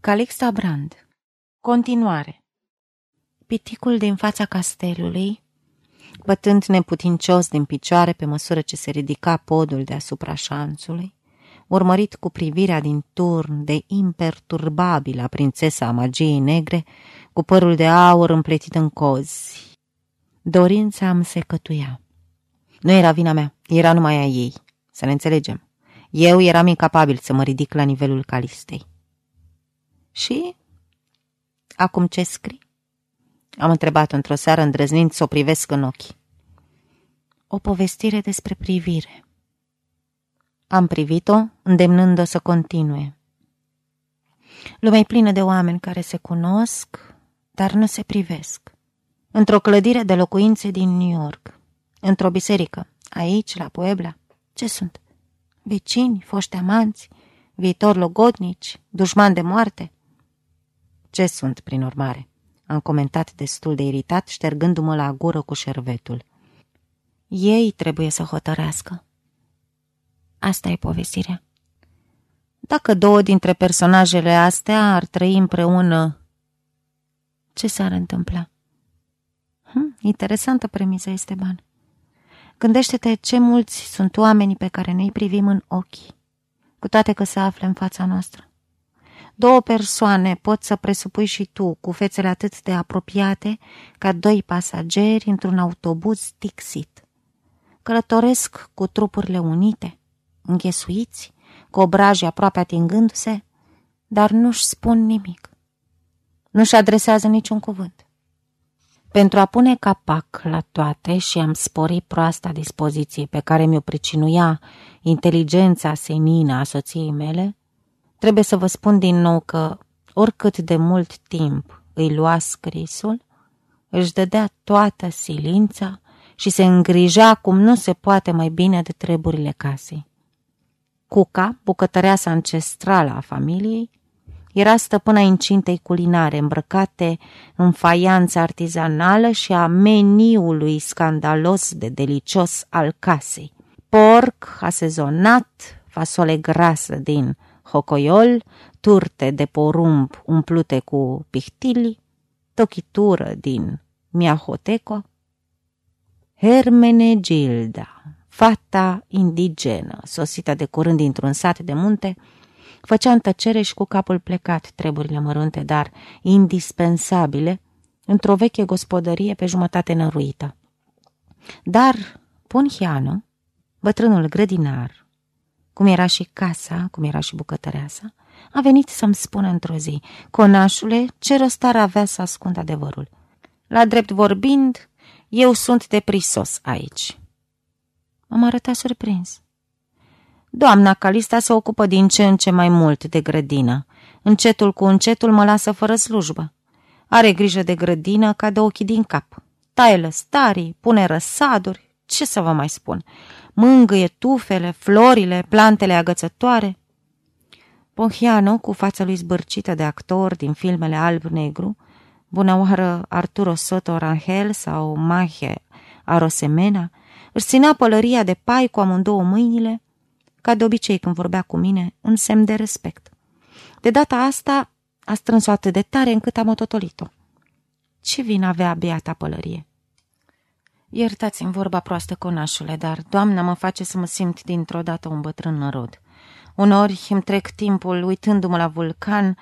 Calixta Brand Continuare Piticul din fața castelului, bătând neputincios din picioare pe măsură ce se ridica podul deasupra șanțului, urmărit cu privirea din turn de imperturbabilă prințesa a magiei negre, cu părul de aur împletit în cozi. Dorința îmi se cătuia. Nu era vina mea, era numai a ei, să ne înțelegem. Eu eram incapabil să mă ridic la nivelul calistei. Și Acum ce scrii? Am întrebat într-o seară îndrăznind să o privesc în ochi. O povestire despre privire. Am privit-o, îndemnându-o să continue. Lumea e plină de oameni care se cunosc, dar nu se privesc. Într-o clădire de locuințe din New York, într-o biserică, aici, la Puebla, ce sunt? Vecini, foști amanți, viitor logodnici, dușmani de moarte? Ce sunt, prin urmare? Am comentat destul de iritat, ștergându-mă la gură cu șervetul. Ei trebuie să hotărească. Asta e povestirea. Dacă două dintre personajele astea ar trăi împreună, ce s-ar întâmpla? Hm, interesantă premisă, Esteban. Gândește-te ce mulți sunt oamenii pe care noi privim în ochi, cu toate că se află în fața noastră. Două persoane pot să presupui și tu, cu fețele atât de apropiate, ca doi pasageri într-un autobuz tixit. Călătoresc cu trupurile unite, înghesuiți, cu obraji aproape atingându-se, dar nu-și spun nimic. Nu-și adresează niciun cuvânt. Pentru a pune capac la toate și am spori proasta dispoziție pe care mi-o pricinuia inteligența senină a soției mele, Trebuie să vă spun din nou că, oricât de mult timp îi lua scrisul, își dădea toată silința și se îngrija cum nu se poate mai bine de treburile casei. Cuca, bucătăreasa ancestrală a familiei, era stăpâna incintei culinare, îmbrăcate în faianță artizanală și a meniului scandalos de delicios al casei. Porc asezonat, fasole grasă din hocoiol, turte de porumb umplute cu pihtili, tochitură din miahoteco, Hermenegilda, fata indigenă, sosită de curând dintr-un sat de munte, făcea în tăcere și cu capul plecat treburile mărunte, dar indispensabile, într-o veche gospodărie pe jumătate năruită. Dar Ponhiano, bătrânul grădinar, cum era și casa, cum era și bucătăreasa, a venit să-mi spună într-o zi, Conașule, ce rost ar avea să ascund adevărul? La drept vorbind, eu sunt de prisos aici. M-am arătat surprins. Doamna Calista se ocupă din ce în ce mai mult de grădină. Încetul cu încetul mă lasă fără slujbă. Are grijă de grădină ca de ochii din cap. Taie lăstarii, pune răsaduri, ce să vă mai spun mângâie tufele, florile, plantele agățătoare. Ponchiano, cu fața lui zbârcită de actor din filmele alb-negru, bună oară Arturo Soto Rangel sau Mahe Arosemena, își ținea pălăria de pai cu amândouă mâinile, ca de obicei când vorbea cu mine, în semn de respect. De data asta a strâns-o atât de tare încât am ototolit-o. Ce vin avea beata pălărie? Iertați-mi vorba proastă, conașule, dar doamna mă face să mă simt dintr-o dată un bătrân nărod. Unori îmi trec timpul uitându-mă la vulcan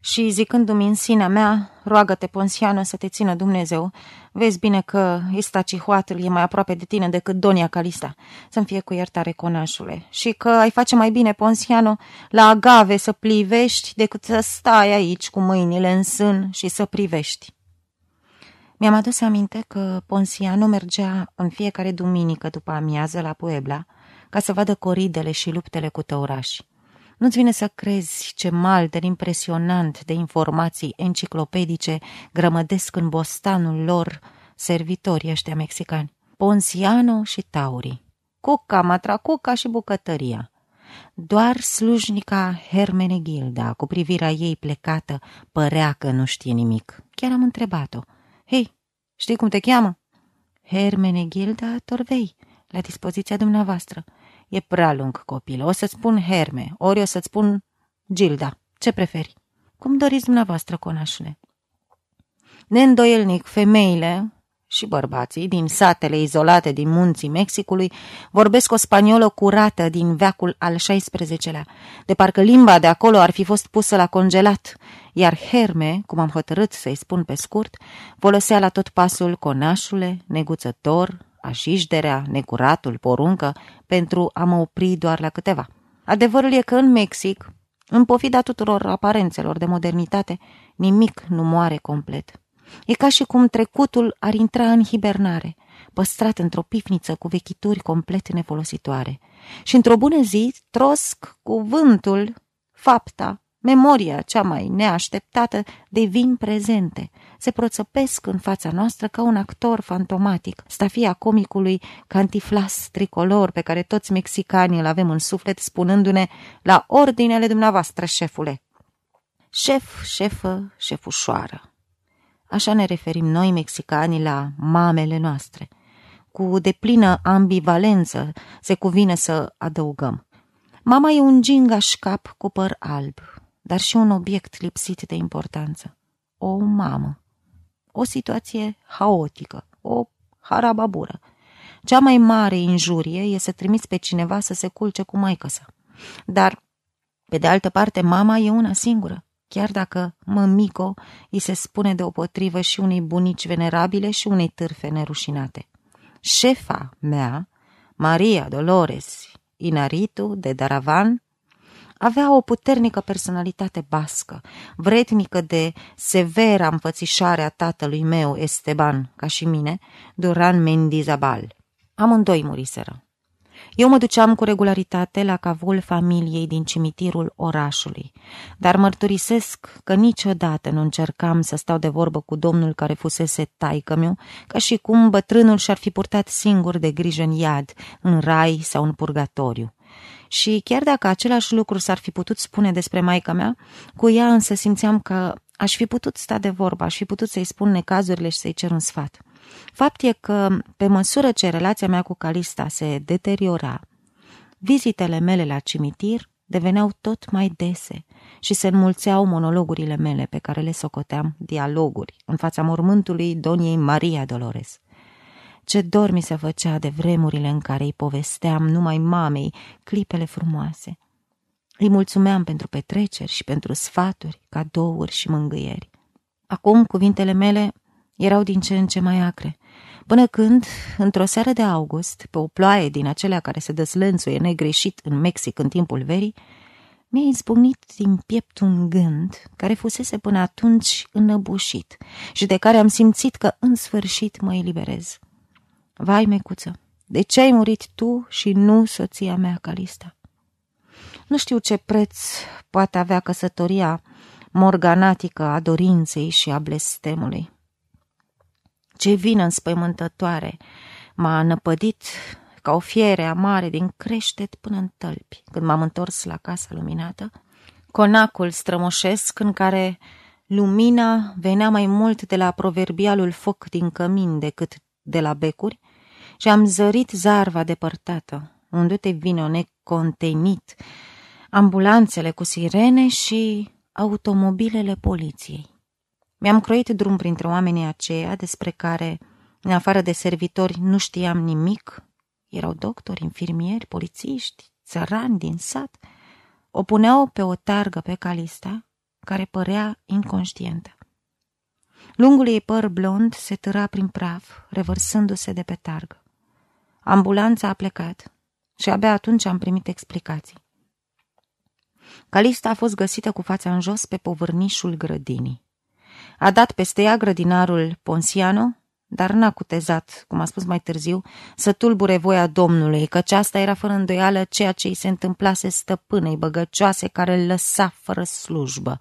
și zicându-mi în sinea mea, roagă-te, Ponsiană, să te țină Dumnezeu. Vezi bine că Istacihuatul e mai aproape de tine decât Donia Calista. Să-mi fie cu iertare, conașule. Și că ai face mai bine, Ponsiano, la agave să plivești decât să stai aici cu mâinile în sân și să privești. Mi-am adus aminte că Ponsiano mergea în fiecare duminică după amiază la Puebla ca să vadă coridele și luptele cu tăurași. Nu-ți vine să crezi ce de impresionant de informații enciclopedice grămădesc în bostanul lor servitorii ăștia mexicani. Ponsiano și Tauri. Cuca, matracuca și bucătăria. Doar slujnica Hermenegilda, cu privirea ei plecată, părea că nu știe nimic. Chiar am întrebat-o. Hei, știi cum te cheamă? Hermenegilda Torvei, la dispoziția dumneavoastră. E prea lung, copil. O să-ți spun Herme, ori o să-ți spun Gilda. Ce preferi? Cum doriți dumneavoastră, conașule. Neîndoielnic, femeile și bărbații din satele izolate din munții Mexicului vorbesc o spaniolă curată din veacul al XVI-lea, de parcă limba de acolo ar fi fost pusă la congelat, iar Herme, cum am hotărât să-i spun pe scurt, folosea la tot pasul conașule, neguțător, așișderea, necuratul, poruncă, pentru a mă opri doar la câteva. Adevărul e că în Mexic, în pofida tuturor aparențelor de modernitate, nimic nu moare complet. E ca și cum trecutul ar intra în hibernare, păstrat într-o pifniță cu vechituri complet nefolositoare. Și într-o bună zi, trosc cuvântul, fapta, memoria cea mai neașteptată devin prezente, se proțăpesc în fața noastră ca un actor fantomatic, stafia comicului cantiflas tricolor pe care toți mexicanii îl avem în suflet spunându-ne la ordinele dumneavoastră, șefule. Șef, șefă, șefușoară. Așa ne referim noi, mexicanii, la mamele noastre. Cu deplină ambivalență se cuvine să adăugăm. Mama e un gingaș cap cu păr alb, dar și un obiect lipsit de importanță. O mamă. O situație haotică, o harababură. Cea mai mare injurie e să trimiți pe cineva să se culce cu maică sa. Dar, pe de altă parte, mama e una singură chiar dacă mămico îi se spune deopotrivă și unei bunici venerabile și unei târfe nerușinate. Șefa mea, Maria Dolores Inaritu de Daravan, avea o puternică personalitate bască, vrednică de severa înfățișare a tatălui meu, Esteban, ca și mine, Duran Mendizabal. Amândoi muriseră. Eu mă duceam cu regularitate la cavul familiei din cimitirul orașului, dar mărturisesc că niciodată nu încercam să stau de vorbă cu domnul care fusese taică meu, ca și cum bătrânul și-ar fi purtat singur de grijă în iad, în rai sau în purgatoriu. Și chiar dacă același lucru s-ar fi putut spune despre maica mea, cu ea însă simțeam că aș fi putut sta de vorbă, aș fi putut să-i spun necazurile și să-i cer un sfat. Fapt e că, pe măsură ce relația mea cu Calista se deteriora, vizitele mele la cimitir deveneau tot mai dese și se înmulțeau monologurile mele pe care le socoteam dialoguri în fața mormântului Doniei Maria Dolores. Ce dor mi se făcea de vremurile în care îi povesteam numai mamei clipele frumoase. Îi mulțumeam pentru petreceri și pentru sfaturi, cadouri și mângâieri. Acum cuvintele mele erau din ce în ce mai acre, până când, într-o seară de august, pe o ploaie din acelea care se dăslănțuie negreșit în Mexic în timpul verii, mi-a izbucnit din piept un gând care fusese până atunci înăbușit și de care am simțit că în sfârșit mă eliberez. Vai, mecuță, de ce ai murit tu și nu soția mea, Calista? Nu știu ce preț poate avea căsătoria morganatică a dorinței și a blestemului. Ce vină înspăimântătoare! M-a năpădit ca o fiere amare din creștet până în tălpi, când m-am întors la casa luminată. Conacul strămoșesc în care lumina venea mai mult de la proverbialul foc din cămin decât de la becuri și am zărit zarva depărtată, unde te vine necontenit, ambulanțele cu sirene și automobilele poliției. Mi-am croit drum printre oamenii aceia despre care, în afară de servitori, nu știam nimic. Erau doctori, infirmieri, polițiști, țărani din sat. O puneau pe o targă pe Calista, care părea inconștientă. Lungul ei păr blond se târa prin praf, revărsându-se de pe targă. Ambulanța a plecat și abia atunci am primit explicații. Calista a fost găsită cu fața în jos pe povârnișul grădinii. A dat peste ea grădinarul Ponsiano, dar n-a cutezat, cum a spus mai târziu, să tulbure voia Domnului, căci asta era fără îndoială ceea ce îi se întâmplase stăpânei băgăcioase care îl lăsa fără slujbă.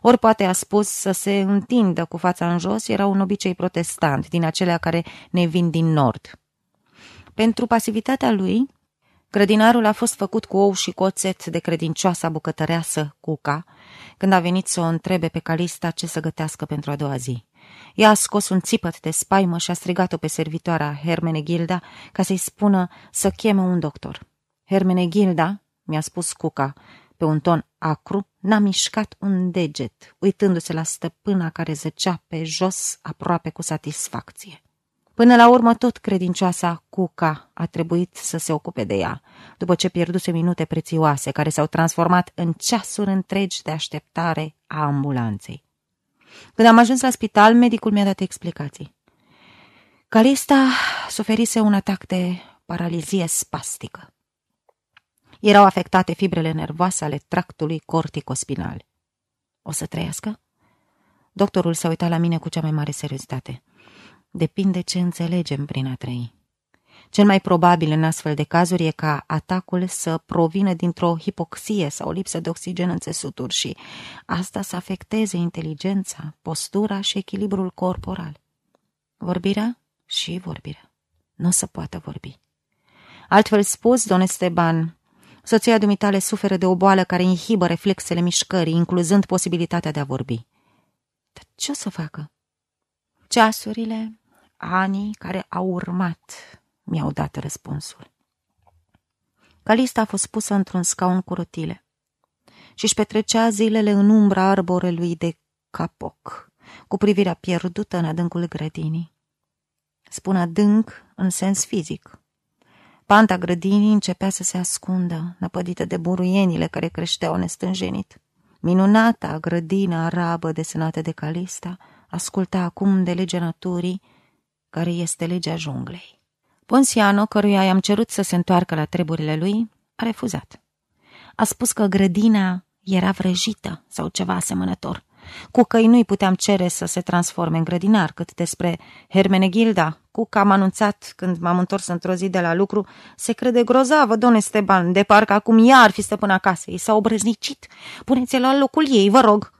Ori poate a spus să se întindă cu fața în jos, era un obicei protestant, din acelea care ne vin din nord. Pentru pasivitatea lui, grădinarul a fost făcut cu ou și coțet de credincioasa bucătăreasă Cuca, când a venit să o întrebe pe Calista ce să gătească pentru a doua zi. Ea a scos un țipăt de spaimă și a strigat-o pe servitoarea Hermenegilda ca să-i spună să cheme un doctor. Hermenegilda, mi-a spus Cuca, pe un ton acru, n-a mișcat un deget, uitându-se la stăpâna care zăcea pe jos aproape cu satisfacție. Până la urmă, tot credincioasa Cuca a trebuit să se ocupe de ea, după ce pierduse minute prețioase care s-au transformat în ceasuri întregi de așteptare a ambulanței. Când am ajuns la spital, medicul mi-a dat explicații. Calista suferise un atac de paralizie spastică. Erau afectate fibrele nervoase ale tractului corticospinal. O să trăiască? Doctorul s-a uitat la mine cu cea mai mare seriozitate. Depinde ce înțelegem prin a trăi. Cel mai probabil în astfel de cazuri e ca atacul să provină dintr-o hipoxie sau lipsă de oxigen în țesuturi și asta să afecteze inteligența, postura și echilibrul corporal. Vorbirea și vorbirea. Nu o să poată vorbi. Altfel spus, don Esteban, soția dumitale suferă de o boală care inhibă reflexele mișcării, incluzând posibilitatea de a vorbi. Dar ce o să facă? Ceasurile, anii care au urmat mi-au dat răspunsul. Calista a fost pusă într-un scaun cu rotile și își petrecea zilele în umbra arborelui de capoc, cu privirea pierdută în adâncul grădinii. Spun adânc în sens fizic. Panta grădinii începea să se ascundă, năpădită de buruienile care creșteau nestânjenit. Minunata grădină arabă desenată de Calista asculta acum de legea naturii, care este legea junglei. Ponsiano, căruia i-am cerut să se întoarcă la treburile lui, a refuzat. A spus că grădina era vrăjită sau ceva asemănător. Cu căi nu-i puteam cere să se transforme în grădinar, cât despre Hermenegilda, cu că am anunțat când m-am întors într-o zi de la lucru, se crede grozavă, don Esteban, de parcă acum ea ar fi stăpâna casei, s-a obrăznicit. Puneți-l la locul ei, vă rog.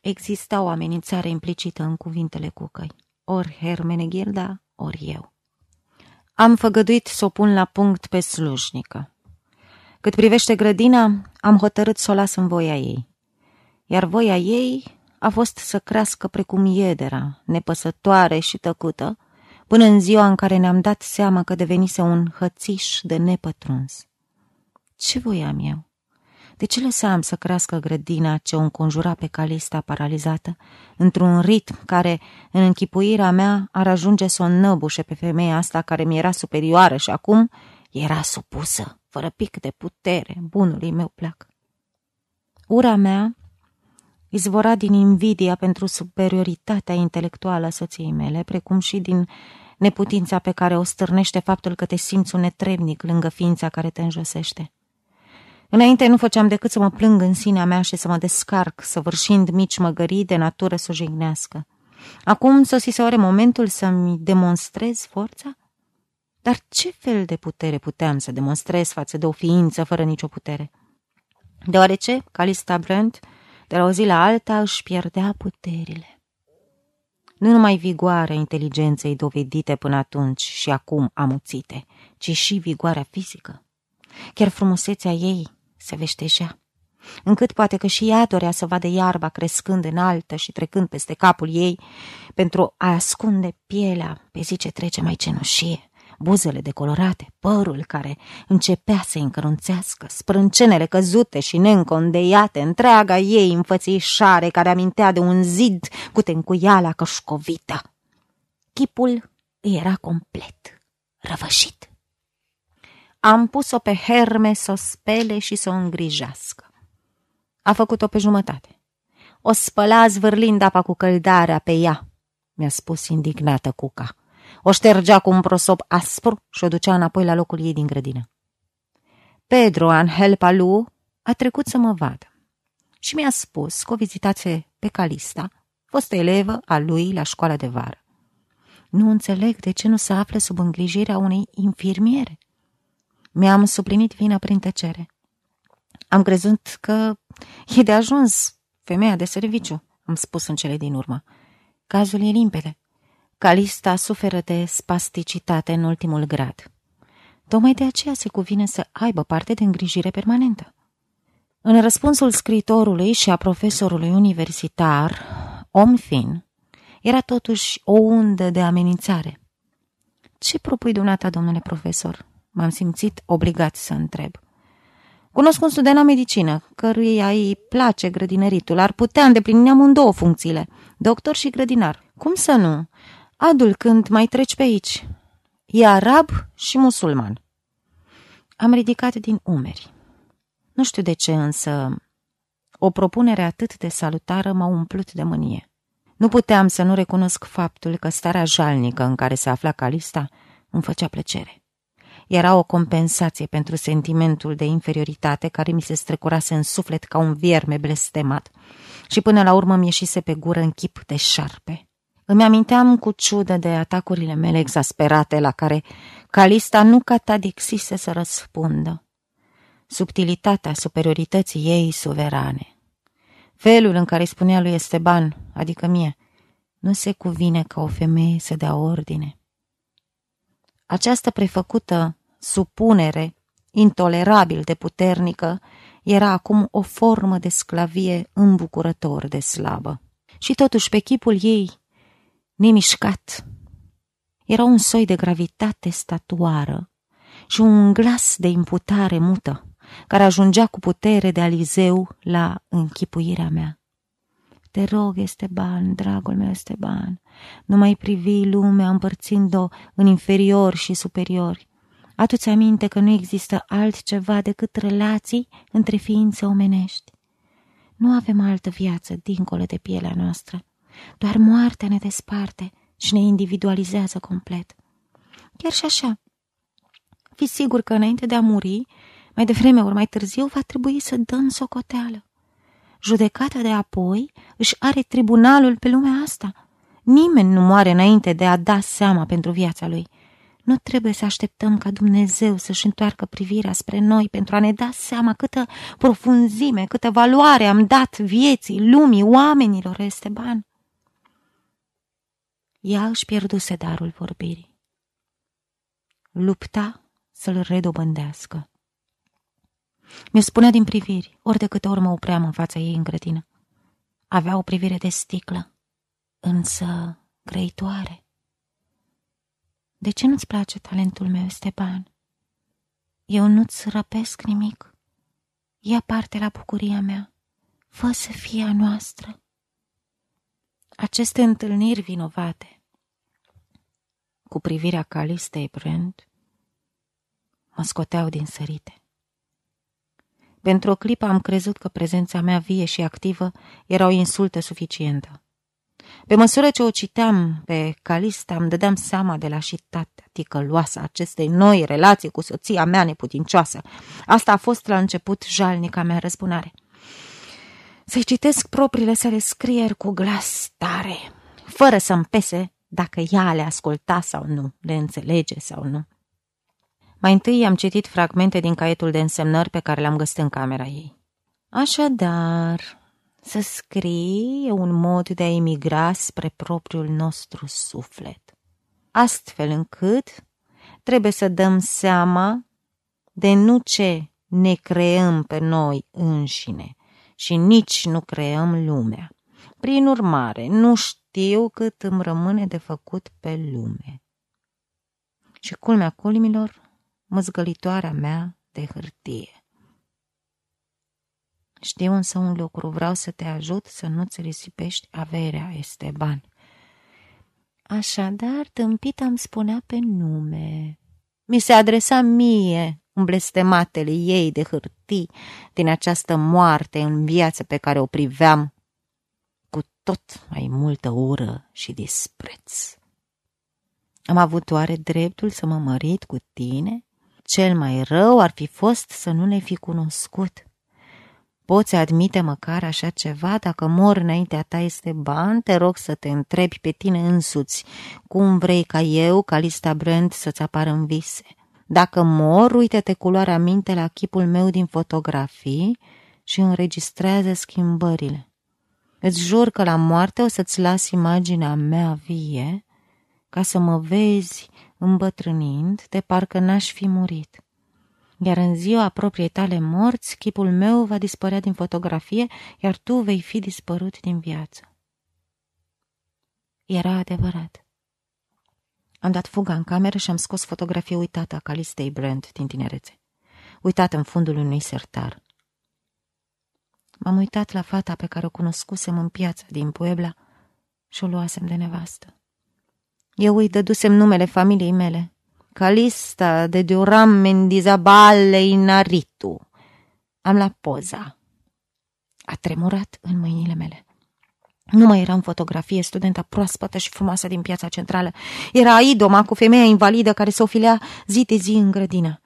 Exista o amenințare implicită în cuvintele cucăi, ori Hermenegilda, ori eu. Am făgăduit să o pun la punct pe slujnică. Cât privește grădina, am hotărât să o las în voia ei. Iar voia ei a fost să crească precum iedera, nepăsătoare și tăcută, până în ziua în care ne-am dat seama că devenise un hățiș de nepătruns. Ce voiam eu? De ce lăsam să crească grădina ce o înconjura pe Calista paralizată, într-un ritm care, în închipuirea mea, ar ajunge să o năbușe pe femeia asta care mi era superioară și acum era supusă, fără pic de putere, bunului meu plac. Ura mea izvora din invidia pentru superioritatea intelectuală a soției mele, precum și din neputința pe care o stârnește faptul că te simți un netrebnic lângă ființa care te înjosește. Înainte nu făceam decât să mă plâng în sinea mea și să mă descarc, săvârșind mici măgării de natură să o jignească. Acum sosise ore momentul să-mi demonstrez forța? Dar ce fel de putere puteam să demonstrez față de o ființă fără nicio putere? Deoarece Calista Brent, de la o zi la alta, își pierdea puterile. Nu numai vigoarea inteligenței dovedite până atunci și acum amuțite, ci și vigoarea fizică. Chiar frumusețea ei se veșteșea, încât poate că și ea dorea să vadă iarba crescând înaltă și trecând peste capul ei pentru a ascunde pielea pe zi ce trece mai cenușie, buzele decolorate, părul care începea să încărunțească, sprâncenele căzute și neîncondeiate, întreaga ei înfățișare care amintea de un zid cu tencuiala cășcovită. Chipul era complet, răvășit. Am pus-o pe Herme să o spele și să o îngrijească. A făcut-o pe jumătate. O spăla zvârlind apa cu căldarea pe ea, mi-a spus indignată Cuca. O ștergea cu un prosop aspru și o ducea înapoi la locul ei din grădină. Pedro Angel Palu a trecut să mă vadă și mi-a spus că o vizitație pe Calista, fost elevă a lui la școala de vară. Nu înțeleg de ce nu se află sub îngrijirea unei infirmiere. Mi-am suplinit vina prin tăcere. Am crezut că e de ajuns femeia de serviciu, am spus în cele din urmă. Cazul e limpede. Calista suferă de spasticitate în ultimul grad. Tocmai de aceea se cuvine să aibă parte de îngrijire permanentă. În răspunsul scritorului și a profesorului universitar, om fin, era totuși o undă de amenințare. Ce propui dumneata, domnule profesor?" M-am simțit obligat să întreb. Cunosc un student la medicină, căruia îi place grădinăritul. Ar putea îndeplini amândouă funcțiile, doctor și grădinar. Cum să nu? Adul când mai treci pe aici. E arab și musulman. Am ridicat din umeri. Nu știu de ce, însă, o propunere atât de salutară m-a umplut de mânie. Nu puteam să nu recunosc faptul că starea jalnică în care se afla Calista îmi făcea plăcere. Era o compensație pentru sentimentul de inferioritate care mi se strecurase în suflet ca un vierme blestemat și până la urmă mi ieșise pe gură în chip de șarpe. Îmi aminteam cu ciudă de atacurile mele exasperate la care Calista nu catadixise să răspundă. Subtilitatea superiorității ei suverane. Felul în care spunea lui Esteban, adică mie, nu se cuvine ca o femeie să dea ordine. Această prefăcută supunere, intolerabil de puternică, era acum o formă de sclavie îmbucurător de slabă. Și totuși pe chipul ei, nemișcat, era un soi de gravitate statuară și un glas de imputare mută, care ajungea cu putere de alizeu la închipuirea mea. Te rog, Esteban, dragul meu Esteban, nu mai privi lumea împărțind-o în inferiori și superiori. Adu-ți aminte că nu există altceva decât relații între ființe omenești. Nu avem altă viață dincolo de pielea noastră. Doar moartea ne desparte și ne individualizează complet. Chiar și așa, fi sigur că înainte de a muri, mai devreme ori mai târziu, va trebui să dăm socoteală. Judecata de apoi își are tribunalul pe lumea asta. Nimeni nu moare înainte de a da seama pentru viața lui. Nu trebuie să așteptăm ca Dumnezeu să-și întoarcă privirea spre noi pentru a ne da seama câtă profunzime, câtă valoare am dat vieții, lumii, oamenilor, Esteban. Ea își pierduse darul vorbirii. Lupta să-l redobândească. Mi-o spunea din priviri, ori de câte ori mă opream în fața ei în grădină. Avea o privire de sticlă, însă grăitoare. De ce nu-ți place talentul meu, Stepan? Eu nu-ți răpesc nimic. Ia parte la bucuria mea. Fă să fie a noastră. Aceste întâlniri vinovate, cu privirea Calistei Brand, mă scoteau din sărite. Pentru o clipă am crezut că prezența mea vie și activă era o insultă suficientă. Pe măsură ce o citeam pe Calista, îmi dădeam seama de lașitatea ticăloasă acestei noi relații cu soția mea neputincioasă. Asta a fost la început jalnica mea răzbunare. Să-i citesc propriile sale scrieri cu glas tare, fără să-mi pese dacă ea le asculta sau nu, le înțelege sau nu. Mai întâi am citit fragmente din caietul de însemnări pe care l-am găsit în camera ei. Așadar, să scrii e un mod de a emigra spre propriul nostru suflet, astfel încât trebuie să dăm seama de nu ce ne creăm pe noi înșine și nici nu creăm lumea. Prin urmare, nu știu cât îmi rămâne de făcut pe lume. Și culmea culmilor, măzgălitoarea mea de hârtie. Știu însă un lucru, vreau să te ajut să nu-ți risipești averea, Esteban. Așadar, tâmpita îmi spunea pe nume. Mi se adresa mie, în blestematele ei de hârtii, din această moarte în viață pe care o priveam cu tot mai multă ură și dispreț. Am avut oare dreptul să mă mărit cu tine? Cel mai rău ar fi fost să nu ne fi cunoscut. Poți admite măcar așa ceva? Dacă mor înaintea ta este ban, te rog să te întrebi pe tine însuți. Cum vrei ca eu, ca lista Brand, să-ți apară în vise? Dacă mor, uite-te culoarea minte la chipul meu din fotografii și înregistrează schimbările. Îți jur că la moarte o să-ți las imaginea mea vie ca să mă vezi îmbătrânind, de parcă n-aș fi murit. Iar în ziua propriei tale morți, chipul meu va dispărea din fotografie, iar tu vei fi dispărut din viață. Era adevărat. Am dat fuga în cameră și am scos fotografia uitată a Calistei Brand din tinerețe. uitat în fundul unui sertar. M-am uitat la fata pe care o cunoscusem în piața din Puebla și o luasem de nevastă. Eu îi dădusem numele familiei mele, Calista de Duram Mendizabale Inaritu. Am la poza. A tremurat în mâinile mele. Nu mai era în fotografie studenta proaspătă și frumoasă din piața centrală. Era idoma cu femeia invalidă care se ofilea zi de zi în grădină.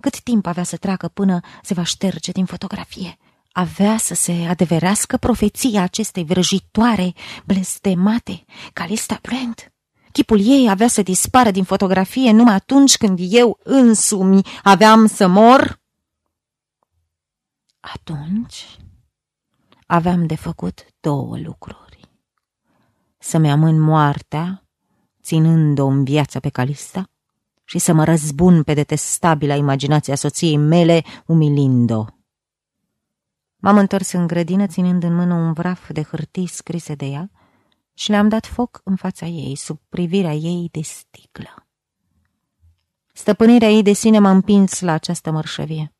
Cât timp avea să treacă până se va șterge din fotografie? Avea să se adeverească profeția acestei vrăjitoare, blestemate, Calista Brent. Chipul ei avea să dispară din fotografie numai atunci când eu însumi aveam să mor? Atunci aveam de făcut două lucruri. Să-mi amân moartea, ținând-o în viață pe Calista, și să mă răzbun pe detestabila imaginația soției mele, umilind-o. M-am întors în grădină, ținând în mână un vraf de hârtii scrise de ea, și le-am dat foc în fața ei, sub privirea ei de sticlă. Stăpânirea ei de sine m-a împins la această mărșăvie.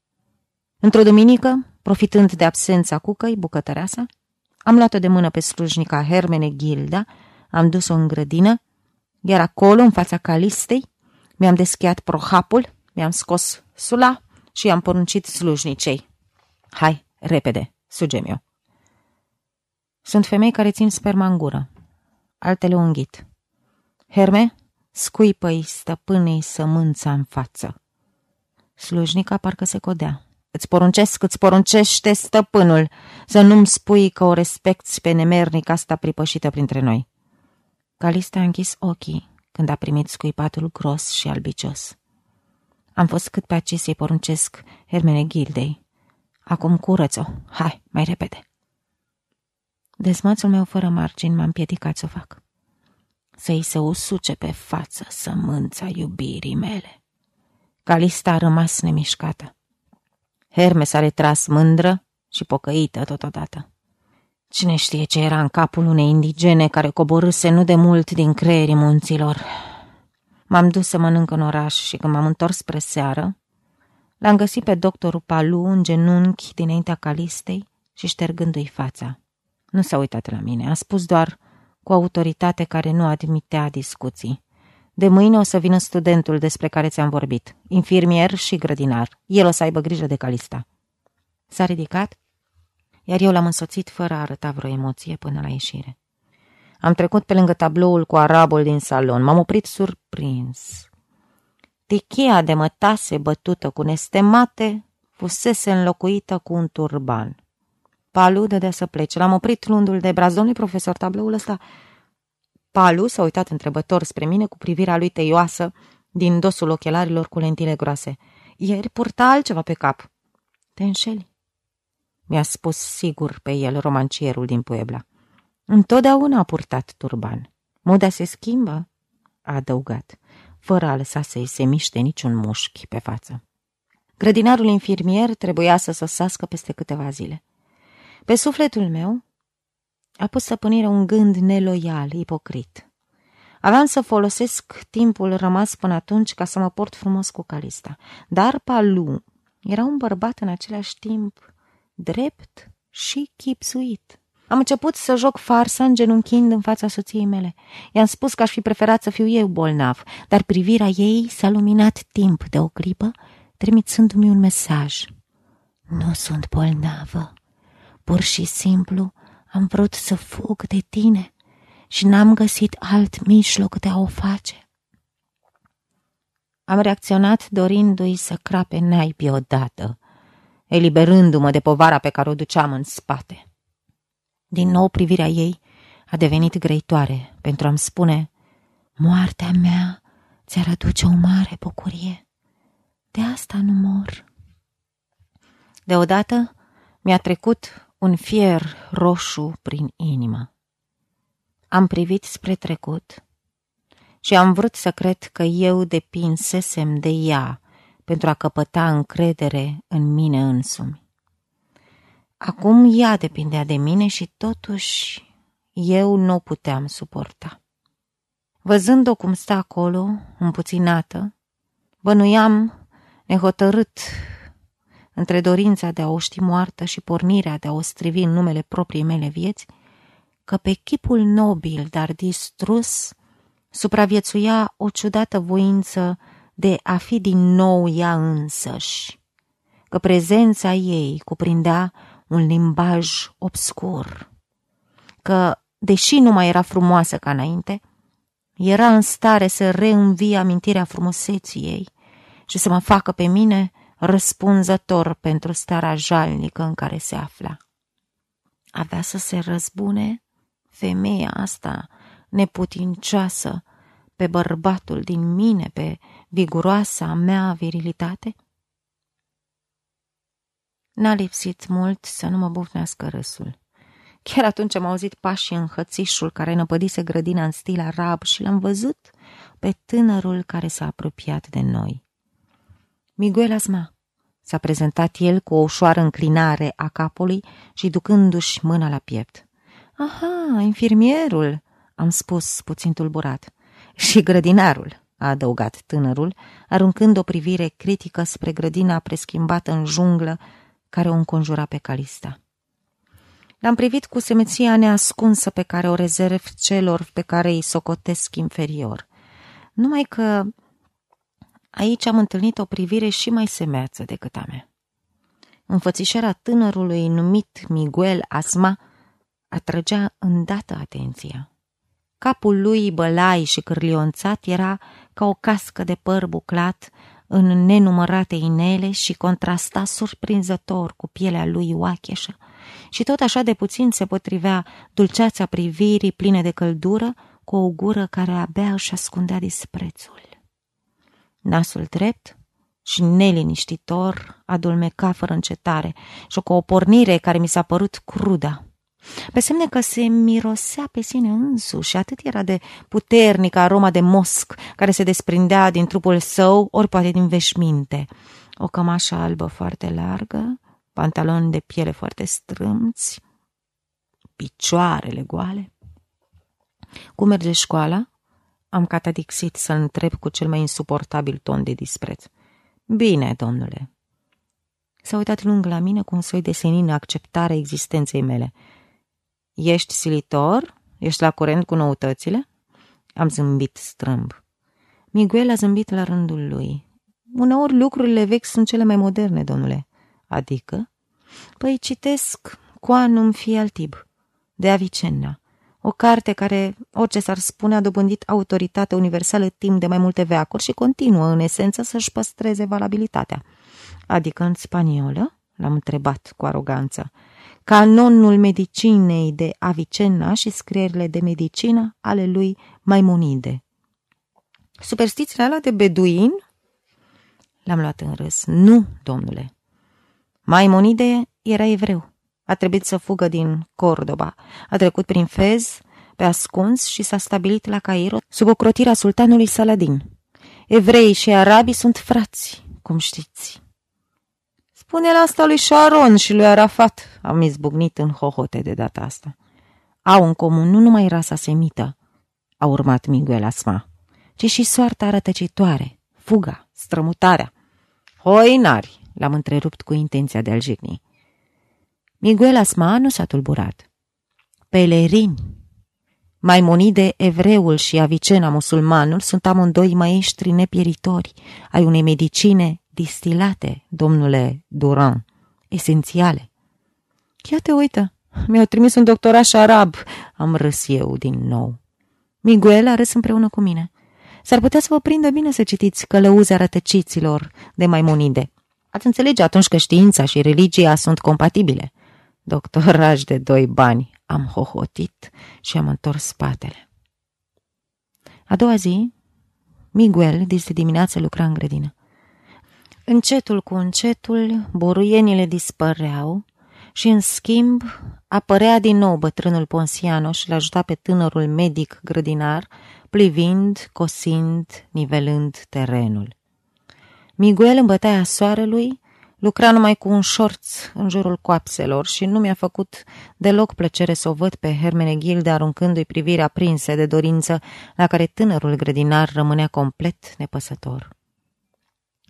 Într-o duminică, profitând de absența cucăi, bucătăreasa, am luat-o de mână pe slujnica Hermene Gilda, am dus-o în grădină, iar acolo, în fața calistei, mi-am deschiat prohapul, mi-am scos sula și i-am poruncit slujnicei. Hai, repede, sugem eu. Sunt femei care țin sperma în gură altele unghit. Herme, scuipă-i stăpânei sămânța în față. Slujnica parcă se codea. Îți poruncesc, îți poruncește stăpânul să nu-mi spui că o respecti pe nemernic asta pripășită printre noi. Calista a închis ochii când a primit scuipatul gros și albicios. Am fost cât pe acest să-i poruncesc Hermene Gildei. Acum curăț-o, hai, mai repede. Dezmațul meu fără margini m-a împiedicat să o fac. Să-i se usuce pe față sămânța iubirii mele. Calista a rămas nemișcată. Herme s-a retras mândră și pocăită totodată. Cine știe ce era în capul unei indigene care coborâse nu de mult din creierii munților. M-am dus să mănânc în oraș și când m-am întors spre seară, l-am găsit pe doctorul Palu în genunchi dinaintea calistei și ștergându-i fața. Nu s-a uitat la mine, a spus doar cu autoritate care nu admitea discuții. De mâine o să vină studentul despre care ți-am vorbit, infirmier și grădinar. El o să aibă grijă de Calista. S-a ridicat, iar eu l-am însoțit fără a arăta vreo emoție până la ieșire. Am trecut pe lângă tabloul cu arabul din salon. M-am oprit surprins. Tichia de mătase bătută cu nestemate fusese înlocuită cu un turban. Palu dădea să plece. L-am oprit luându-l de braț. Domnului profesor, tabloul ăsta... Palu s-a uitat întrebător spre mine cu privirea lui teioasă din dosul ochelarilor cu lentile groase. Ieri purta altceva pe cap. Te înșeli. Mi-a spus sigur pe el romancierul din Puebla. Întotdeauna a purtat turban. Moda se schimbă, a adăugat, fără a lăsa să-i se miște niciun mușchi pe față. Grădinarul infirmier trebuia să sosească peste câteva zile. Pe sufletul meu a pus stăpânire un gând neloial, ipocrit. Aveam să folosesc timpul rămas până atunci ca să mă port frumos cu Calista. Dar Palu era un bărbat în același timp drept și chipsuit. Am început să joc farsa îngenunchind în fața soției mele. I-am spus că aș fi preferat să fiu eu bolnav, dar privirea ei s-a luminat timp de o clipă, trimițându-mi un mesaj. Nu sunt bolnavă. Pur și simplu am vrut să fug de tine și n-am găsit alt mijloc de a o face. Am reacționat dorindu-i să crape naibii odată, eliberându-mă de povara pe care o duceam în spate. Din nou privirea ei a devenit grăitoare pentru a-mi spune Moartea mea ți-ar aduce o mare bucurie. De asta nu mor. Deodată mi-a trecut un fier roșu prin inimă. Am privit spre trecut și am vrut să cred că eu depinsesem de ea pentru a căpăta încredere în mine însumi. Acum ea depindea de mine și totuși eu nu puteam suporta. Văzând-o cum sta acolo, împuținată, bănuiam, nehotărât, între dorința de a o ști moartă și pornirea de a o strivi în numele propriei mele vieți, că pe chipul nobil, dar distrus, supraviețuia o ciudată voință de a fi din nou ea însăși, că prezența ei cuprindea un limbaj obscur, că, deși nu mai era frumoasă ca înainte, era în stare să reînvie amintirea frumuseții ei și să mă facă pe mine răspunzător pentru starea jalnică în care se afla. Avea să se răzbune femeia asta neputincioasă pe bărbatul din mine, pe viguroasa mea virilitate? N-a lipsit mult să nu mă bufnească râsul. Chiar atunci am auzit pașii în hățișul care năpădise grădina în stil arab și l-am văzut pe tânărul care s-a apropiat de noi. Miguel Asma, s-a prezentat el cu o ușoară înclinare a capului și ducându-și mâna la piept. Aha, infirmierul, am spus puțin tulburat. Și grădinarul, a adăugat tânărul, aruncând o privire critică spre grădina preschimbată în junglă care o înconjura pe Calista. L-am privit cu semeția neascunsă pe care o rezerv celor pe care îi socotesc inferior. Numai că aici am întâlnit o privire și mai semeață decât a mea. Înfățișarea tânărului numit Miguel Asma atrăgea îndată atenția. Capul lui bălai și cârlionțat era ca o cască de păr buclat în nenumărate inele și contrasta surprinzător cu pielea lui oacheșă și tot așa de puțin se potrivea dulceața privirii pline de căldură cu o gură care abia își ascundea disprețul. Nasul drept și neliniștitor adulmeca fără încetare și cu o pornire care mi s-a părut crudă. Pe semne că se mirosea pe sine însuși, atât era de puternică aroma de mosc care se desprindea din trupul său, ori poate din veșminte. O cămașă albă foarte largă, pantaloni de piele foarte strâmți, picioarele goale. Cum merge școala? Am catadixit să întreb cu cel mai insuportabil ton de dispreț. Bine, domnule. S-a uitat lung la mine cu un soi de senină acceptare existenței mele. Ești silitor? Ești la curent cu noutățile? Am zâmbit strâmb. Miguel a zâmbit la rândul lui. Uneori lucrurile vechi sunt cele mai moderne, domnule. Adică? Păi citesc Quanum Fialtib, de Avicenna, o carte care, orice s-ar spune, a dobândit autoritate universală timp de mai multe veacuri și continuă, în esență, să-și păstreze valabilitatea. Adică în spaniolă? L-am întrebat cu aroganță canonul medicinei de Avicenna și scrierile de medicină ale lui Maimonide. Superstițiile alea de beduin? L-am luat în râs. Nu, domnule. Maimonide era evreu. A trebuit să fugă din Cordoba. A trecut prin Fez, pe ascuns și s-a stabilit la Cairo sub ocrotirea sultanului Saladin. Evrei și arabii sunt frați, cum știți. Spune-le asta lui Sharon și lui Arafat, am izbucnit în hohote de data asta. Au în comun nu numai rasa semită, a urmat Miguel Asma, ci și soarta rătăcitoare, fuga, strămutarea. Hoinari, l-am întrerupt cu intenția de a-l jigni. Miguel Asma nu s-a tulburat. Pelerini. Maimonide, evreul și Avicena, musulmanul, sunt amândoi maestri nepieritori ai unei medicine distilate, domnule Duran, esențiale. Ia te uită, mi-au trimis un doctoraș arab, am râs eu din nou. Miguel a râs împreună cu mine. S-ar putea să vă prindă bine să citiți călăuzea rătăciților de Maimonide. Ați înțelege atunci că știința și religia sunt compatibile. Doctoraj de doi bani, am hohotit și am întors spatele. A doua zi, Miguel, de dimineață, lucra în grădină. Încetul cu încetul, boruienile dispăreau și, în schimb, apărea din nou bătrânul Ponsiano și l ajuta pe tânărul medic grădinar, plivind, cosind, nivelând terenul. Miguel în bătaia soarelui lucra numai cu un șorț în jurul coapselor și nu mi-a făcut deloc plăcere să o văd pe Hermenegilde aruncându-i privirea prinse de dorință la care tânărul grădinar rămânea complet nepăsător.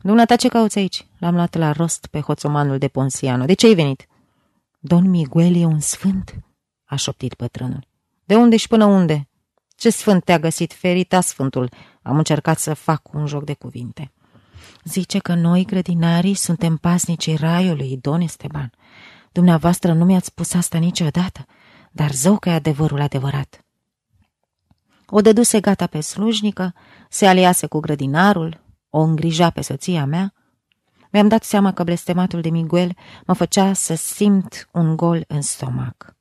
Dumneata ce cauți aici? L-am luat la rost pe hoțomanul de Ponsiano. De ce ai venit? Don Miguel e un sfânt? A șoptit bătrânul. De unde și până unde? Ce sfânt te-a găsit, ferita sfântul? Am încercat să fac un joc de cuvinte. Zice că noi, grădinarii, suntem pasnicii raiului, Don Esteban. Dumneavoastră nu mi-ați spus asta niciodată, dar zău că e adevărul adevărat. O dăduse gata pe slujnică, se aliase cu grădinarul, o îngrija pe soția mea. Mi-am dat seama că blestematul de Miguel mă făcea să simt un gol în stomac.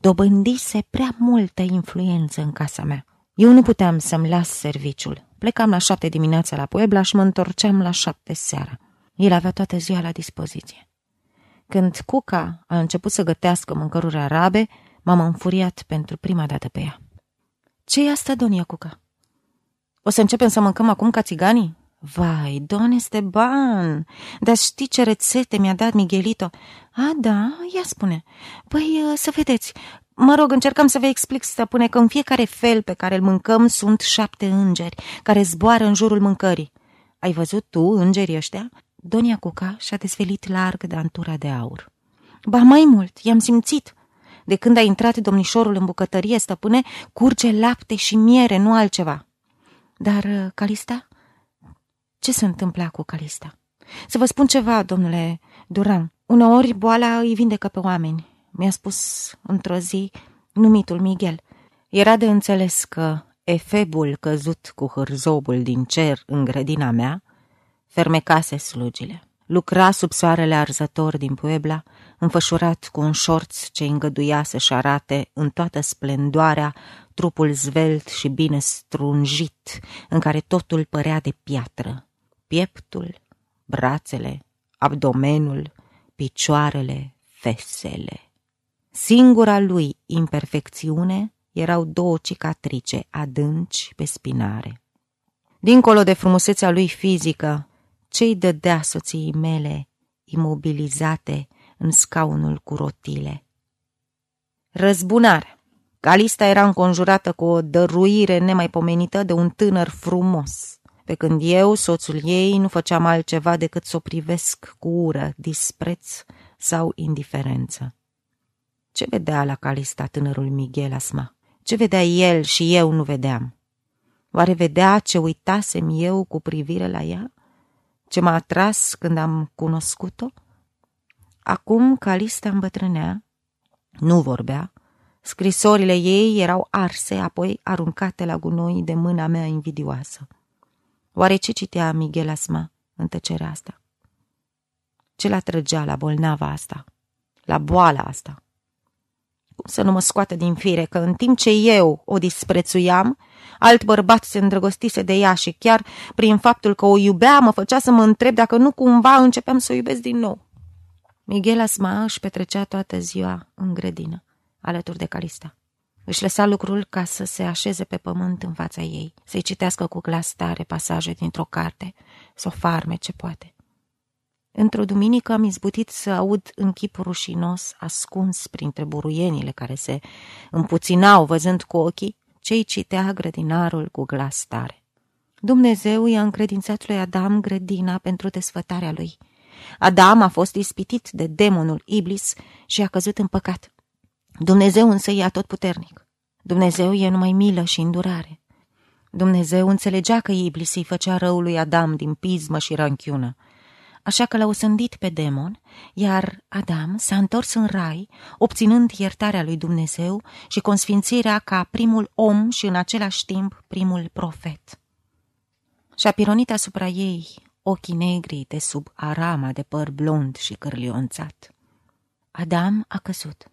Dobândise prea multă influență în casa mea. Eu nu puteam să-mi las serviciul. Plecam la șapte dimineața la Puebla și mă întorceam la șapte seara. El avea toată ziua la dispoziție. Când Cuca a început să gătească mâncăruri arabe, m-am înfuriat pentru prima dată pe ea. Ce e asta, Donia Cuca? O să începem să mâncăm acum ca țiganii? Vai, don Esteban, dar știi ce rețete mi-a dat Miguelito? A, da, ia spune. Păi, uh, să vedeți, mă rog, încercam să vă explic, stăpâne, că în fiecare fel pe care îl mâncăm sunt șapte îngeri care zboară în jurul mâncării. Ai văzut tu îngerii ăștia? Donia Cuca și-a desfelit larg dantura de aur. Ba mai mult, i-am simțit. De când a intrat domnișorul în bucătărie, stăpâne, curge lapte și miere, nu altceva. Dar, uh, Calista, ce se întâmpla cu Calista? Să vă spun ceva, domnule Duran. Uneori boala îi vindecă pe oameni. Mi-a spus într-o zi numitul Miguel. Era de înțeles că efebul căzut cu hârzobul din cer în grădina mea fermecase slugile. Lucra sub soarele arzător din Puebla, înfășurat cu un șorț ce îngăduia să-și arate în toată splendoarea trupul zvelt și bine strunjit, în care totul părea de piatră pieptul, brațele, abdomenul, picioarele, fesele. Singura lui imperfecțiune erau două cicatrice adânci pe spinare. Dincolo de frumusețea lui fizică, ce-i dădea soției mele imobilizate în scaunul cu rotile? Răzbunare! Calista era înconjurată cu o dăruire nemaipomenită de un tânăr frumos, pe când eu, soțul ei, nu făceam altceva decât să o privesc cu ură, dispreț sau indiferență. Ce vedea la Calista tânărul Miguel Asma? Ce vedea el și eu nu vedeam? Oare vedea ce uitasem eu cu privire la ea? Ce m-a atras când am cunoscut-o? Acum Calista îmbătrânea, nu vorbea, scrisorile ei erau arse, apoi aruncate la gunoi de mâna mea invidioasă. Oare ce citea Miguel Asma în tăcerea asta? Ce l trăgea la bolnava asta? La boala asta? Cum să nu mă scoată din fire că în timp ce eu o disprețuiam, alt bărbat se îndrăgostise de ea și chiar prin faptul că o iubea mă făcea să mă întreb dacă nu cumva începeam să o iubesc din nou. Miguel Asma își petrecea toată ziua în grădină, alături de Calista. Își lăsa lucrul ca să se așeze pe pământ în fața ei, să-i citească cu glas tare pasaje dintr-o carte, să o farme ce poate. Într-o duminică am izbutit să aud în chip rușinos, ascuns printre buruienile care se împuținau văzând cu ochii, ce-i citea grădinarul cu glas tare. Dumnezeu i-a încredințat lui Adam grădina pentru desfătarea lui. Adam a fost ispitit de demonul Iblis și a căzut în păcat. Dumnezeu însă e atotputernic. Dumnezeu e numai milă și îndurare. Dumnezeu înțelegea că Iblis îi făcea răul lui Adam din pismă și ranchiună, așa că l-a osândit pe demon, iar Adam s-a întors în rai, obținând iertarea lui Dumnezeu și consfințirea ca primul om și în același timp primul profet. Și-a pironit asupra ei ochii negri de sub arama de păr blond și cârlionțat. Adam a căzut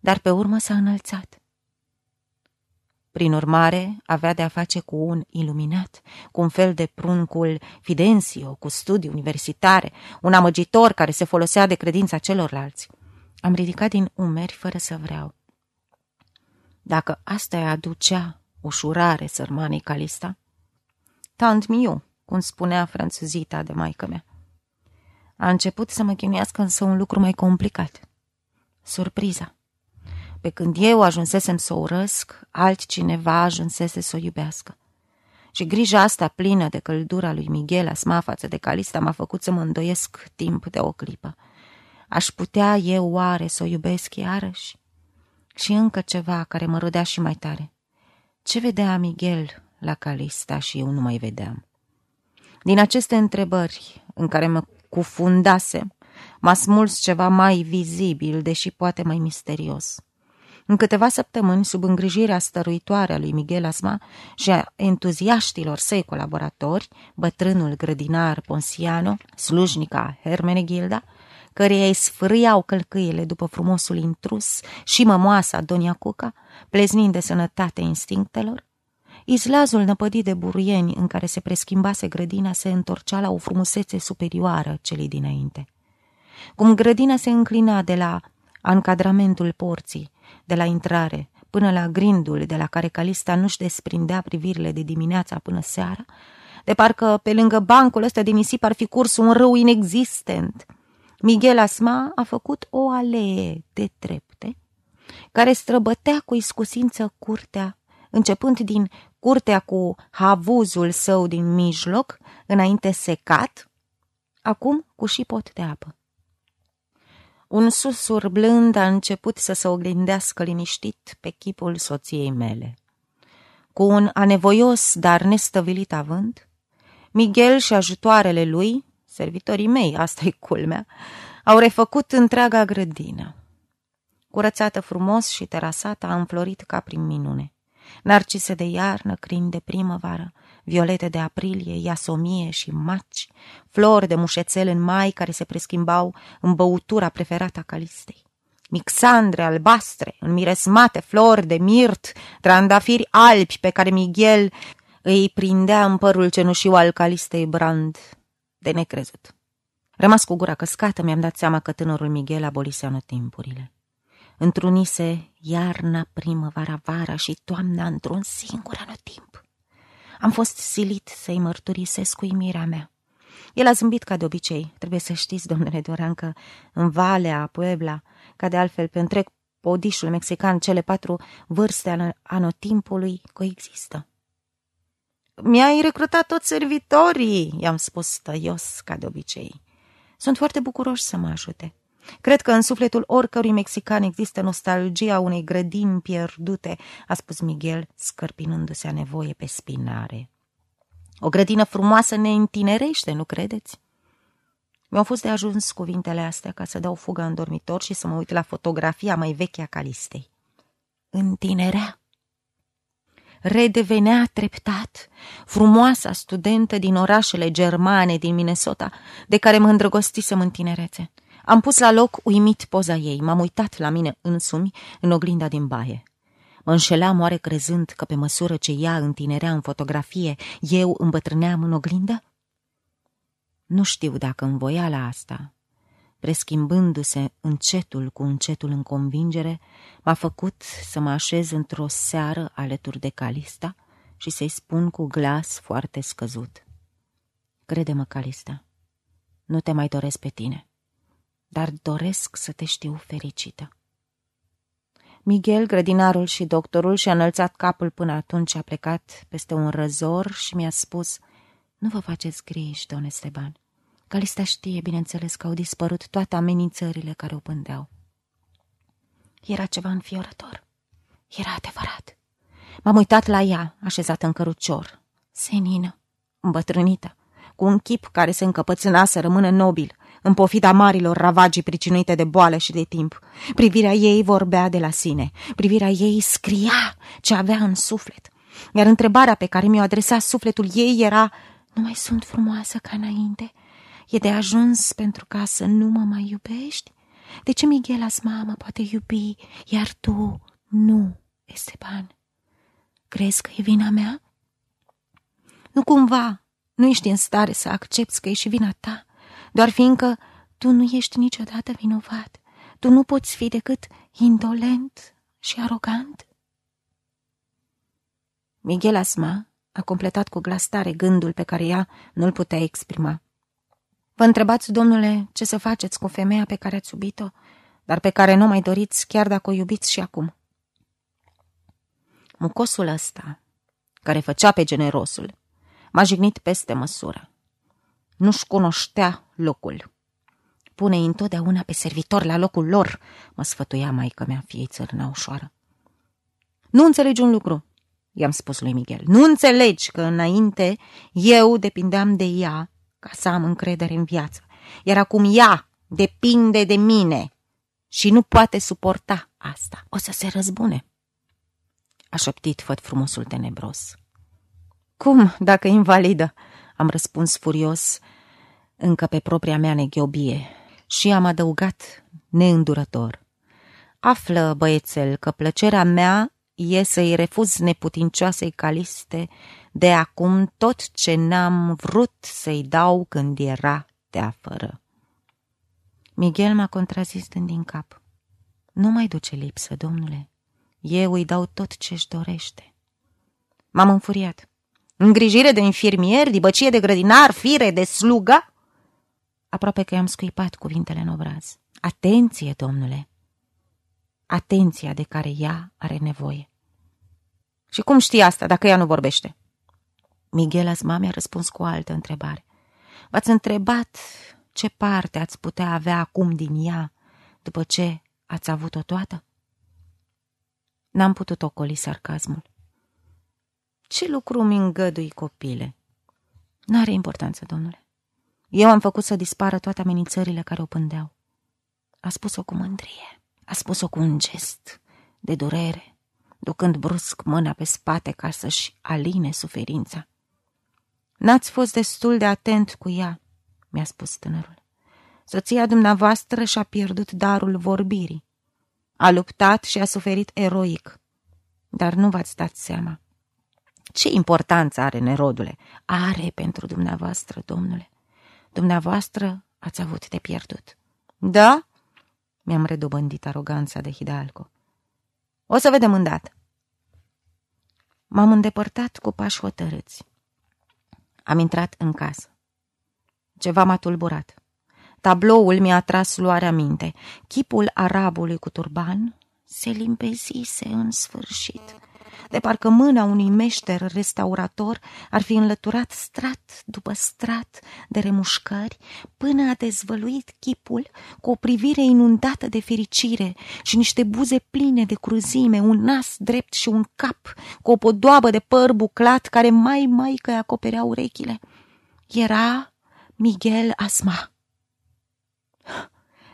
dar pe urmă s-a înălțat. Prin urmare, avea de a face cu un iluminat, cu un fel de pruncul Fidencio, cu studii universitare, un amăgitor care se folosea de credința celorlalți. Am ridicat din umeri fără să vreau. Dacă asta îi aducea ușurare sărmanei Calista, tant miu, cum spunea franțuzita de maică mea. A început să mă chinuiască însă un lucru mai complicat. Surpriza. Pe când eu ajunsesem să o urăsc, altcineva ajunsese să o iubească. Și grija asta plină de căldura lui Miguel Asma față de Calista m-a făcut să mă îndoiesc timp de o clipă. Aș putea eu oare să o iubesc iarăși? Și încă ceva care mă rodea și mai tare. Ce vedea Miguel la Calista și eu nu mai vedeam? Din aceste întrebări în care mă cufundasem, m-a smuls ceva mai vizibil, deși poate mai misterios. În câteva săptămâni, sub îngrijirea stăruitoare a lui Miguel Asma și a entuziaștilor săi colaboratori, bătrânul grădinar Ponsiano, slujnica Hermenegilda, căreia îi sfârâiau călcâiele după frumosul intrus și mămoasa Donia Cuca, pleznind de sănătate instinctelor, Izlazul năpădit de buruieni în care se preschimbase grădina se întorcea la o frumusețe superioară celei dinainte. Cum grădina se înclina de la ancadramentul porții, de la intrare, până la grindul de la care Calista nu-și desprindea privirile de dimineața până seara, de parcă pe lângă bancul ăsta de nisip ar fi curs un râu inexistent. Miguel Asma a făcut o alee de trepte care străbătea cu iscusință curtea, începând din curtea cu havuzul său din mijloc, înainte secat, acum cu șipot de apă. Un susur blând a început să se oglindească liniștit pe chipul soției mele. Cu un anevoios, dar nestăvilit avânt, Miguel și ajutoarele lui, servitorii mei, asta e culmea, au refăcut întreaga grădină. Curățată frumos și terasată a înflorit ca prin minune narcise de iarnă, crin de primăvară, violete de aprilie, iasomie și maci, flori de mușețel în mai care se preschimbau în băutura preferată a calistei. Mixandre albastre, înmiresmate flori de mirt, trandafiri albi pe care Miguel îi prindea în părul cenușiu al calistei brand, de necrezut. Rămas cu gura căscată, mi-am dat seama că tânărul Miguel abolise anotimpurile. Întrunise iarna, primăvara, vara și toamna într-un singur anotimp. Am fost silit să-i mărturisesc uimirea mea. El a zâmbit ca de obicei. Trebuie să știți, domnule Doran, că în Valea, Puebla, ca de altfel pe întreg podișul mexican, cele patru vârste ale anotimpului coexistă. Mi-ai recrutat toți servitorii, i-am spus tăios, ca de obicei. Sunt foarte bucuroși să mă ajute. Cred că în sufletul oricărui mexican există nostalgia unei grădini pierdute, a spus Miguel, scărpinându-se a nevoie pe spinare. O grădină frumoasă ne întinerește, nu credeți? Mi-au fost de ajuns cuvintele astea ca să dau fuga în dormitor și să mă uit la fotografia mai veche a Calistei. Întinerea. Redevenea treptat frumoasa studentă din orașele germane din Minnesota, de care mă îndrăgostisem în tinerețe. Am pus la loc uimit poza ei, m-am uitat la mine însumi în oglinda din baie. Mă înșelam oare crezând că pe măsură ce ea întinerea în fotografie, eu îmbătrâneam în oglindă? Nu știu dacă voia la asta, preschimbându-se încetul cu încetul în convingere, m-a făcut să mă așez într-o seară alături de Calista și să-i spun cu glas foarte scăzut. Crede-mă, Calista, nu te mai doresc pe tine dar doresc să te știu fericită. Miguel, grădinarul și doctorul și-a înălțat capul până atunci a plecat peste un răzor și mi-a spus Nu vă faceți griji, don Esteban. Calista știe, bineînțeles, că au dispărut toate amenințările care o pândeau. Era ceva înfiorător. Era adevărat. M-am uitat la ea, așezată în cărucior, senină, îmbătrânită, cu un chip care se încăpățâna să rămână nobil, în pofida marilor ravagii pricinuite de boală și de timp. Privirea ei vorbea de la sine, privirea ei scria ce avea în suflet, iar întrebarea pe care mi-o adresa sufletul ei era Nu mai sunt frumoasă ca înainte? E de ajuns pentru ca să nu mă mai iubești? De ce Miguelas mama poate iubi, iar tu nu, Esteban? Crezi că e vina mea? Nu cumva, nu ești în stare să accepti că e și vina ta doar fiindcă tu nu ești niciodată vinovat. Tu nu poți fi decât indolent și arogant. Miguel Asma a completat cu glas tare gândul pe care ea nu-l putea exprima. Vă întrebați, domnule, ce să faceți cu femeia pe care ați iubit-o, dar pe care nu mai doriți chiar dacă o iubiți și acum. Mucosul ăsta, care făcea pe generosul, M-a jignit peste măsură. Nu-și cunoștea locul. Pune întotdeauna pe servitor la locul lor, mă sfătuia maică mea fiei țărna ușoară. Nu înțelegi un lucru, i-am spus lui Miguel. Nu înțelegi că înainte eu depindeam de ea ca să am încredere în viață. Iar acum ea depinde de mine și nu poate suporta asta. O să se răzbune. A șoptit făt frumosul tenebros. Cum, dacă invalidă? Am răspuns furios, încă pe propria mea neghiobie, și am adăugat neîndurător. Află, băiețel, că plăcerea mea e să-i refuz neputincioasei caliste de acum tot ce n-am vrut să-i dau când era teafără. Miguel m-a contrazis dând din cap. Nu mai duce lipsă, domnule. Eu îi dau tot ce-și dorește. M-am înfuriat. Îngrijire de infirmier, dibăcie de grădinar, fire de slugă? Aproape că i-am scuipat cuvintele în obraz. Atenție, domnule! Atenția de care ea are nevoie. Și cum știi asta, dacă ea nu vorbește? Miguel Asma mi-a răspuns cu o altă întrebare. V-ați întrebat ce parte ați putea avea acum din ea după ce ați avut-o toată? N-am putut ocoli sarcasmul. Ce lucru mi îngădui copile? N-are importanță, domnule. Eu am făcut să dispară toate amenințările care o pândeau. A spus-o cu mândrie, a spus-o cu un gest de durere, ducând brusc mâna pe spate ca să-și aline suferința. N-ați fost destul de atent cu ea, mi-a spus tânărul. Soția dumneavoastră și-a pierdut darul vorbirii. A luptat și a suferit eroic, dar nu v-ați dat seama. Ce importanță are nerodule? Are pentru dumneavoastră, domnule. Dumneavoastră ați avut de pierdut. Da? Mi-am redobândit aroganța de Hidalgo. O să vedem îndată. M-am îndepărtat cu pași hotărâți. Am intrat în casă. Ceva m-a tulburat. Tabloul mi-a tras luarea minte. Chipul arabului cu turban se limpezise în sfârșit de parcă mâna unui meșter restaurator ar fi înlăturat strat după strat de remușcări până a dezvăluit chipul cu o privire inundată de fericire și niște buze pline de cruzime, un nas drept și un cap cu o podoabă de păr buclat care mai mai că acoperea urechile. Era Miguel Asma.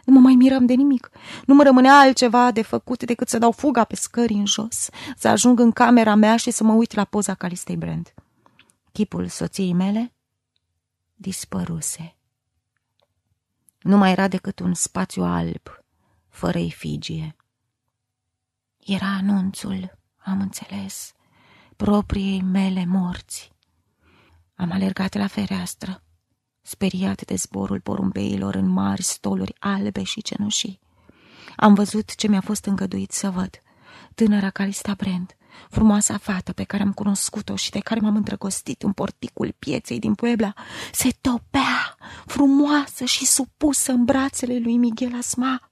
Nu mă mai miram de nimic. Nu mă rămânea altceva de făcut decât să dau fuga pe scări în jos, să ajung în camera mea și să mă uit la poza Calistei Brand. Chipul soției mele dispăruse. Nu mai era decât un spațiu alb, fără efigie. Era anunțul, am înțeles, propriei mele morți. Am alergat la fereastră speriat de zborul porumbeilor în mari stoluri albe și cenușii. Am văzut ce mi-a fost îngăduit să văd. Tânăra Calista Brand, frumoasa fată pe care am cunoscut-o și de care m-am îndrăgostit în porticul pieței din Puebla, se topea, frumoasă și supusă în brațele lui Miguel Asma.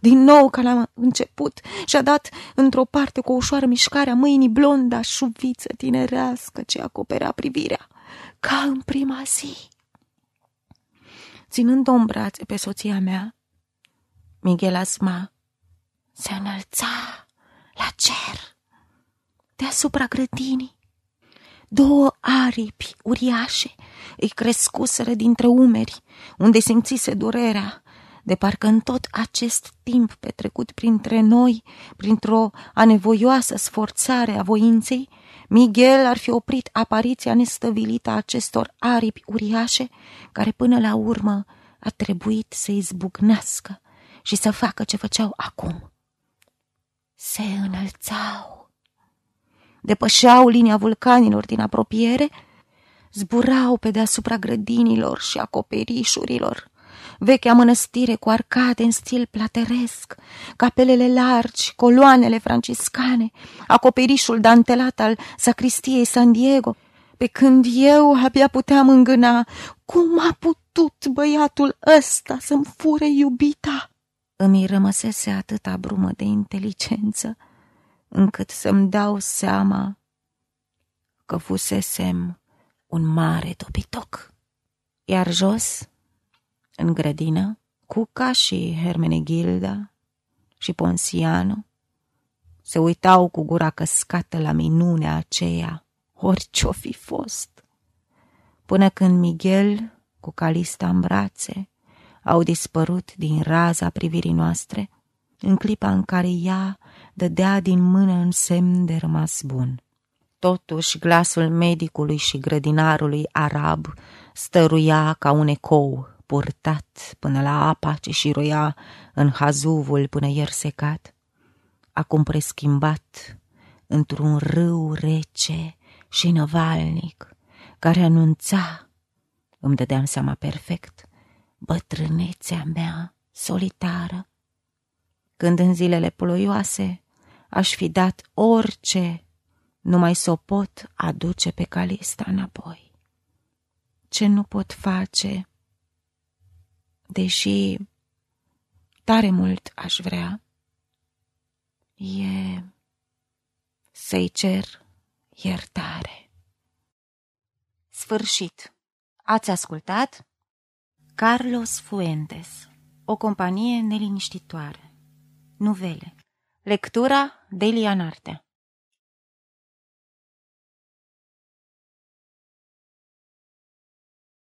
Din nou, ca la început, și-a dat într-o parte cu o ușoară mișcare a mâinii blonda șuviță tinerească ce acoperea privirea, ca în prima zi ținând-o în brațe pe soția mea. Miguel Asma se înălța la cer, deasupra grădinii. Două aripi uriașe îi crescuseră dintre umeri, unde simțise durerea, de parcă în tot acest timp petrecut printre noi, printr-o anevoioasă sforțare a voinței, Miguel ar fi oprit apariția nestăvilită a acestor aripi uriașe, care până la urmă a trebuit să izbucnească și să facă ce făceau acum. Se înălțau, depășeau linia vulcanilor din apropiere, zburau pe deasupra grădinilor și acoperișurilor, vechea mănăstire cu arcade în stil plateresc, capelele largi, coloanele franciscane, acoperișul dantelat al sacristiei San Diego, pe când eu abia puteam îngâna cum a putut băiatul ăsta să-mi fure iubita. Îmi rămăsese atâta brumă de inteligență, încât să-mi dau seama că fusesem un mare topitoc. Iar jos, în grădină, Cuca și Hermenegilda și Ponsiano se uitau cu gura căscată la minunea aceea, orice-o fi fost. Până când Miguel, cu Calista în brațe, au dispărut din raza privirii noastre, în clipa în care ea dădea din mână în semn de rămas bun. Totuși, glasul medicului și grădinarului arab stăruia ca un ecou purtat până la apa ce șiroia în hazuvul până ieri secat, acum preschimbat într-un râu rece și năvalnic, care anunța, îmi dădeam seama perfect, bătrânețea mea solitară. Când în zilele ploioase aș fi dat orice, numai să o pot aduce pe Calista înapoi. Ce nu pot face, deși tare mult aș vrea, e să-i cer iertare. Sfârșit. Ați ascultat? Carlos Fuentes O companie neliniștitoare Nuvele Lectura Delia Nartea